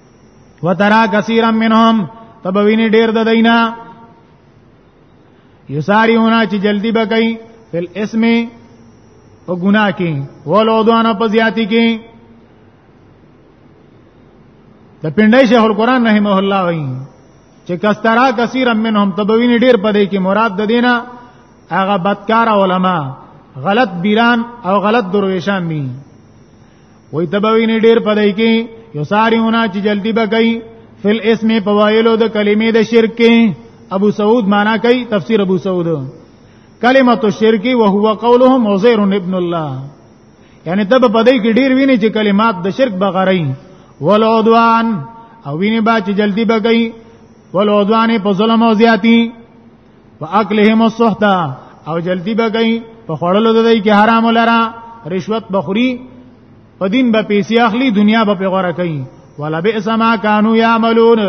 وترا کثیرا منهم تبوینی ډیر د دینا یساریونا چې جلدی بکئی فل اسم او ګناه کې ولو دوان په زیاتی کې د پندای شیخ القران رحمه الله وایي چې کسترا کثیرا منهم تبوینی ډیر پدې کې مراد د دینا هغه بدکار علما غلط بیران او غلط درویشان می وای تبوی نه ډیر پدای کی یو ساری ہونا چې جلدی بګی فل اسم په وایلو د کلمې د شرک کې ابو سعود معنا کوي تفسیر ابو سعود کلمه الشرک وهو قولهم عزير ابن الله یعنی تب پدای کی ډیر ویني چې کلمات د شرک بغړی ولعدوان او ویني با چې جلدی بګی ولعدوان په ظلم او زیاتی واکلهم السحت او جلدی به کوي په خړلو د دې کې حرام لرا رشوت بخوري په دین به پیسې اخلي دنیا به پیغوره کوي ولا بئس ما كانوا يعملون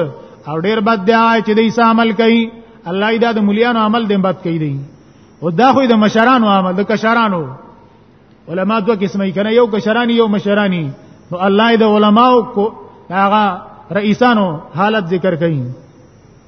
او ډیر بد دی چې دې عمل کوي الله دا د مليانو عمل دې بد کوي دی او دا خو د مشرانو عمل د کشرانو علما دوه قسمه کنه یو کشرانی یو مشرانی نو الله د علماو کو هغه رئیسانو حالت ذکر کوي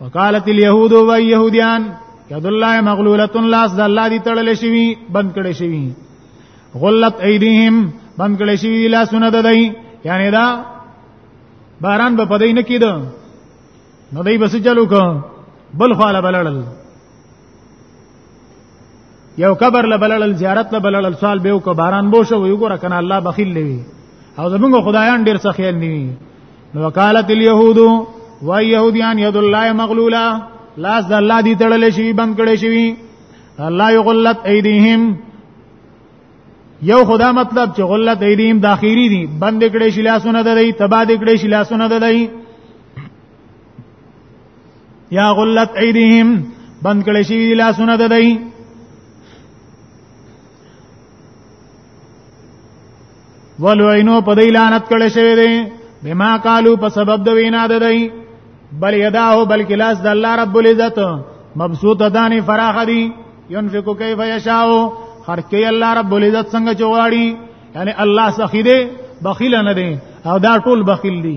وقالت اليهود و يهوديان يد الله مغلوله لاس د الله دي تړل شوی بند کړي شوی غلت ايديهم بند کړي شوی لا سونه ددای یعنی دا باران به پدې نه کیدو نو دای بس چلو کو بل خاله بلړل یو قبر لبلل زیارت لبلل سوال به کو باران بو شو یو ګره کنه الله بخیل لوي او زمونږ خدایان ډیر څه خیال نیوي نو وکالت اليهود و يهوديان يد الله مغلولا لاس د الله دی تړلې شي بند کړي شي الله یغلت ایدیهم یو خدا مطلب چې غلت ایدیهم داخیری دي بند کړي شي لاسونه د دی تبا دې کړي شي لاسونه د دی یا غلت ایدیهم بند کړی شي لاسونه د دای ولوینو په دې لعنت کړی شوی دی بما قالو په سبب د وینا د دای بل یداه بل کلاس د الله رب العزت مبسوط دانی فراخ دی ينفق کیف یشاء خرج کوي الله رب العزت څنګه چواړي یعنی الله سخی دی بخیل نه دی او دا ټول بخیل دی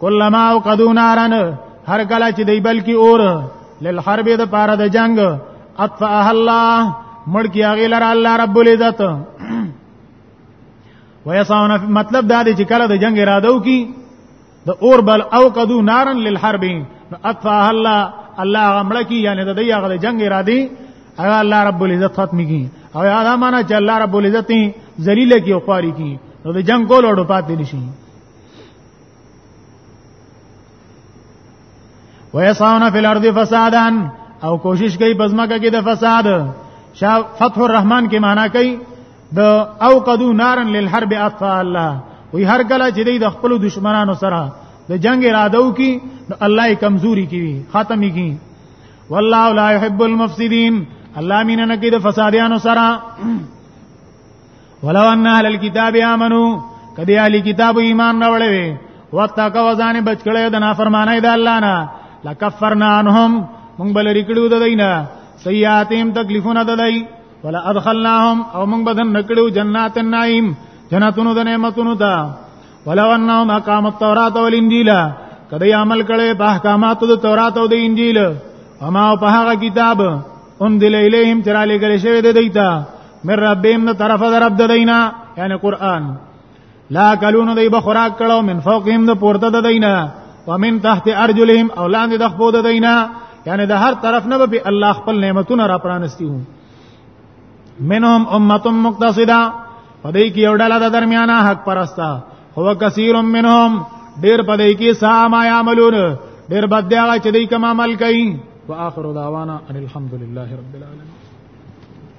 کلمہ او قدو نارن هر کله چې دی بلکی اور للحرب د پاره د جنگ اطفاء الله مړ کی هغه لره الله رب العزت ويصون مطلب دا دی چې کله د جنگ اراده وکي د اور بل او قدو نارن للحرب اطفاء الله الله غمړ کی یعنی د دې هغه د جنگ اراده هغه الله رب العزت ختم کی او دا معنا چې الله رب العزت ذلیل کی او خواري کی نو د جنگ کول اورو پاتې نشي ويسعون في الارض فسادا او کوشش کوي پزماکه کې د فساد شاه فتح الرحمن کې معنا کوي د او قدو نارن للحرب اطفاء الله وی هر کله چې د خپل دشمنانو سره د جنگ اراده وکي نو الله یې کمزوري کوي ختمي کوي والله لا يحب المفسدين الله مين نه کوي د فسادیانو سره ولو ان اهل الكتاب امنو کدی اهل کتاب ایمان راوړې وي وتاکو ځان بچ کړي د نافرمانی د الله نه لکفرنا عنهم مونږ بل ریکړو د دینه سیئاتهم تکلیفونه د دای ولا ادخلناهم او مونږ بدن نکړو جنات النعیم جنتونو د نعمتونو ته ولو انهم اقاموا التوراۃ والانجیل کدی عمل کړي په احکاماتو د تورات او د انجیل اما په هغه کتاب ان دل الیهم چراله کړي شوی د دیتا من ربهم د طرف در رب دینا یعنی قران لا کلون دی بخوراک کړو من فوقهم د پورته د دینا ومن تحت ارجلهم او لاندې د خپو د دینا یعنی د هر طرف نه به الله خپل نعمتونه را پرانستی وو منهم امه مقتصده پدې کې یو ډله د درمیانه حق پرستا هو کثیر منهم ډیر پدې کې سام عملون ډیر بد دی چې دې کوم عمل کوي واخر دعوانا ان الحمد لله رب العالمین